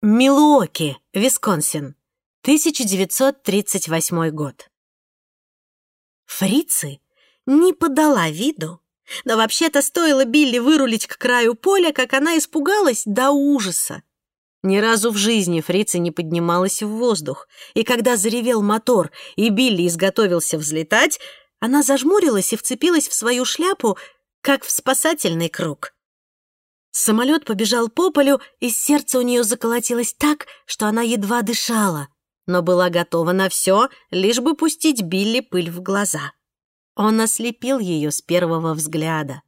Милуоки, Висконсин, 1938 год. Фрицы не подала виду, но вообще-то стоило Билли вырулить к краю поля, как она испугалась до ужаса. Ни разу в жизни фрица не поднималась в воздух, и когда заревел мотор и Билли изготовился взлетать, она зажмурилась и вцепилась в свою шляпу, как в спасательный круг. Самолет побежал по полю, и сердце у нее заколотилось так, что она едва дышала, но была готова на все, лишь бы пустить Билли пыль в глаза. Он ослепил ее с первого взгляда.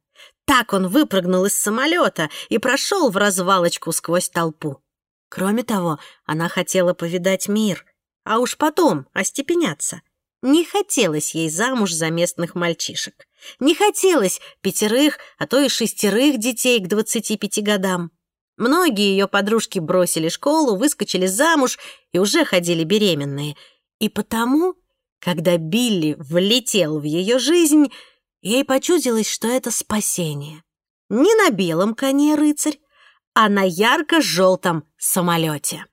Так он выпрыгнул из самолета и прошел в развалочку сквозь толпу. Кроме того, она хотела повидать мир, а уж потом остепеняться. Не хотелось ей замуж за местных мальчишек. Не хотелось пятерых, а то и шестерых детей к 25 годам. Многие ее подружки бросили школу, выскочили замуж и уже ходили беременные. И потому, когда Билли влетел в ее жизнь, ей почудилось, что это спасение. Не на белом коне рыцарь, а на ярко-желтом самолете.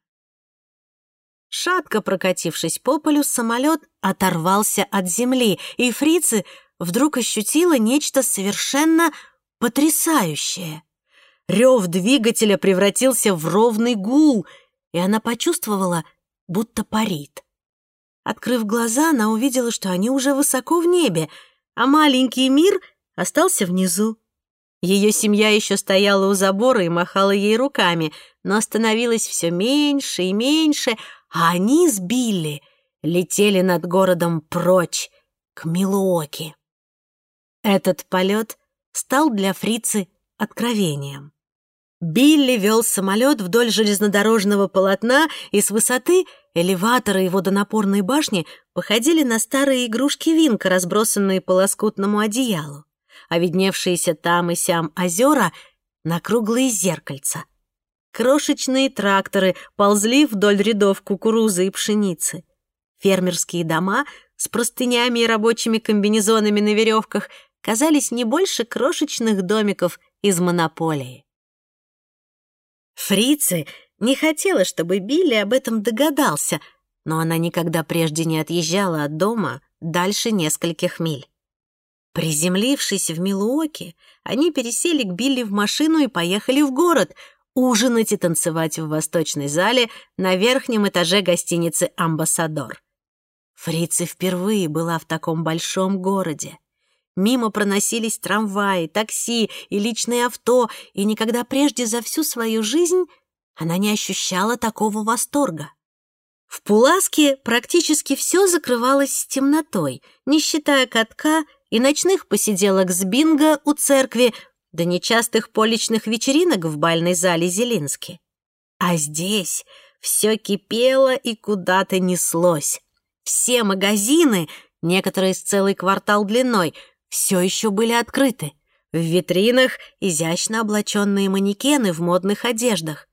Шатко прокатившись по полю, самолет оторвался от земли, и фрицы вдруг ощутила нечто совершенно потрясающее. Рев двигателя превратился в ровный гул, и она почувствовала, будто парит. Открыв глаза, она увидела, что они уже высоко в небе, а маленький мир остался внизу. Ее семья еще стояла у забора и махала ей руками, но становилось все меньше и меньше, а они с Билли летели над городом прочь, к Милуоки. Этот полет стал для фрицы откровением. Билли вел самолет вдоль железнодорожного полотна, и с высоты элеватора и водонапорной башни походили на старые игрушки Винка, разбросанные по лоскутному одеялу, а видневшиеся там и сям озера — на круглые зеркальца — Крошечные тракторы ползли вдоль рядов кукурузы и пшеницы. Фермерские дома с простынями и рабочими комбинезонами на веревках казались не больше крошечных домиков из монополии. Фрицы не хотела, чтобы Билли об этом догадался, но она никогда прежде не отъезжала от дома дальше нескольких миль. Приземлившись в Милуоке, они пересели к Билли в машину и поехали в город — ужинать и танцевать в восточной зале на верхнем этаже гостиницы «Амбассадор». Фрица впервые была в таком большом городе. Мимо проносились трамваи, такси и личные авто, и никогда прежде за всю свою жизнь она не ощущала такого восторга. В Пуласке практически все закрывалось темнотой, не считая катка и ночных посиделок с бинго у церкви, до нечастых поличных вечеринок в бальной зале Зелински. А здесь все кипело и куда-то неслось. Все магазины, некоторые с целый квартал длиной, все еще были открыты. В витринах изящно облаченные манекены в модных одеждах.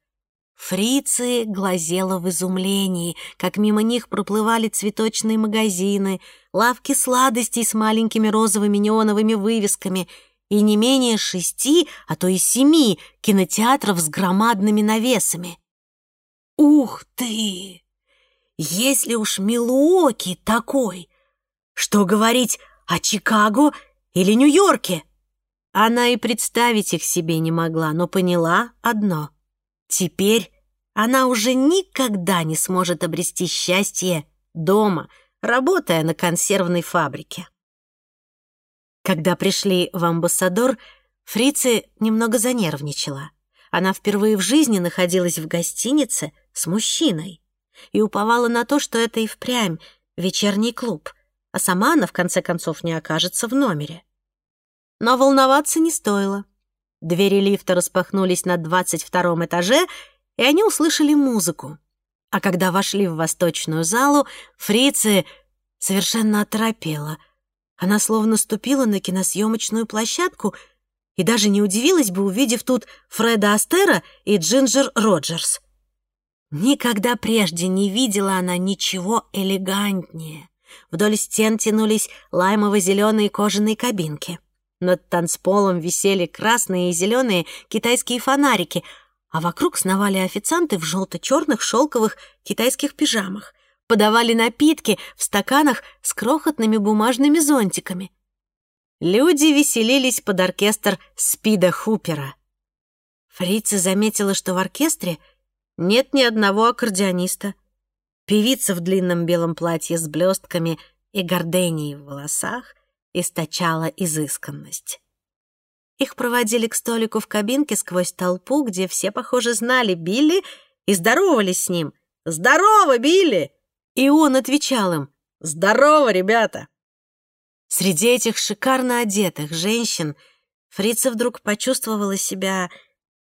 Фрицы глазела в изумлении, как мимо них проплывали цветочные магазины, лавки сладостей с маленькими розовыми неоновыми вывесками — и не менее шести, а то и семи кинотеатров с громадными навесами. Ух ты! Если уж Милуоки такой, что говорить о Чикаго или Нью-Йорке? Она и представить их себе не могла, но поняла одно. Теперь она уже никогда не сможет обрести счастье дома, работая на консервной фабрике. Когда пришли в амбассадор, Фрицы немного занервничала. Она впервые в жизни находилась в гостинице с мужчиной и уповала на то, что это и впрямь вечерний клуб, а сама она в конце концов не окажется в номере. Но волноваться не стоило. Двери лифта распахнулись на двадцать втором этаже, и они услышали музыку. А когда вошли в восточную залу, фрицы совершенно оторопела — она словно ступила на киносъемочную площадку и даже не удивилась бы, увидев тут Фреда Астера и Джинджер Роджерс. Никогда прежде не видела она ничего элегантнее. Вдоль стен тянулись лаймово-зеленые кожаные кабинки. Над танцполом висели красные и зеленые китайские фонарики, а вокруг сновали официанты в желто-черных шелковых китайских пижамах, подавали напитки в стаканах с крохотными бумажными зонтиками. Люди веселились под оркестр Спида Хупера. Фрица заметила, что в оркестре нет ни одного аккордеониста. Певица в длинном белом платье с блестками и горденией в волосах источала изысканность. Их проводили к столику в кабинке сквозь толпу, где все, похоже, знали Билли и здоровались с ним. «Здорово, Билли!» И он отвечал им «Здорово, ребята!» Среди этих шикарно одетых женщин Фрица вдруг почувствовала себя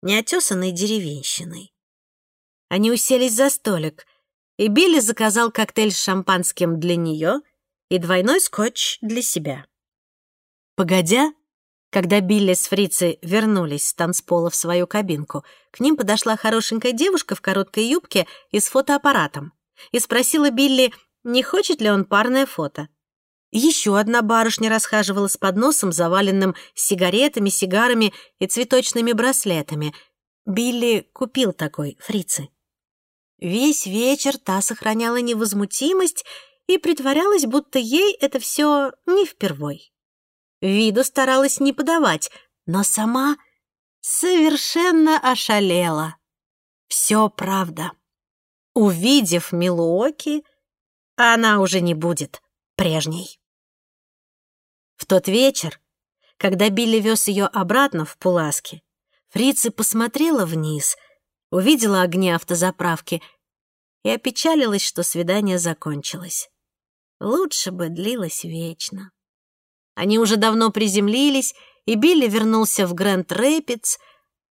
неотесанной деревенщиной. Они уселись за столик, и Билли заказал коктейль с шампанским для нее и двойной скотч для себя. Погодя, когда Билли с Фрицей вернулись с танцпола в свою кабинку, к ним подошла хорошенькая девушка в короткой юбке и с фотоаппаратом и спросила Билли, не хочет ли он парное фото. Еще одна барышня расхаживала с подносом, заваленным сигаретами, сигарами и цветочными браслетами. Билли купил такой фрицы. Весь вечер та сохраняла невозмутимость и притворялась, будто ей это все не впервой. Виду старалась не подавать, но сама совершенно ошалела. Все правда. Увидев Милуоки, она уже не будет прежней. В тот вечер, когда Билли вез ее обратно в Пуласке, Фрица посмотрела вниз, увидела огни автозаправки и опечалилась, что свидание закончилось. Лучше бы длилось вечно. Они уже давно приземлились, и Билли вернулся в Грэнд Рэпидс,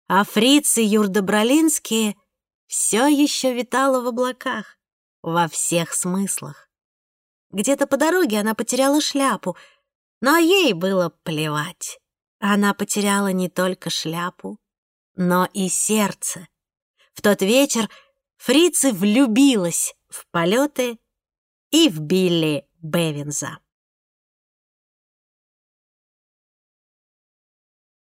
а Фриц и Юрда Бролинские все еще витало в облаках, во всех смыслах. Где-то по дороге она потеряла шляпу, но ей было плевать. Она потеряла не только шляпу, но и сердце. В тот вечер Фрицы влюбилась в полеты и в Билли Бевинза.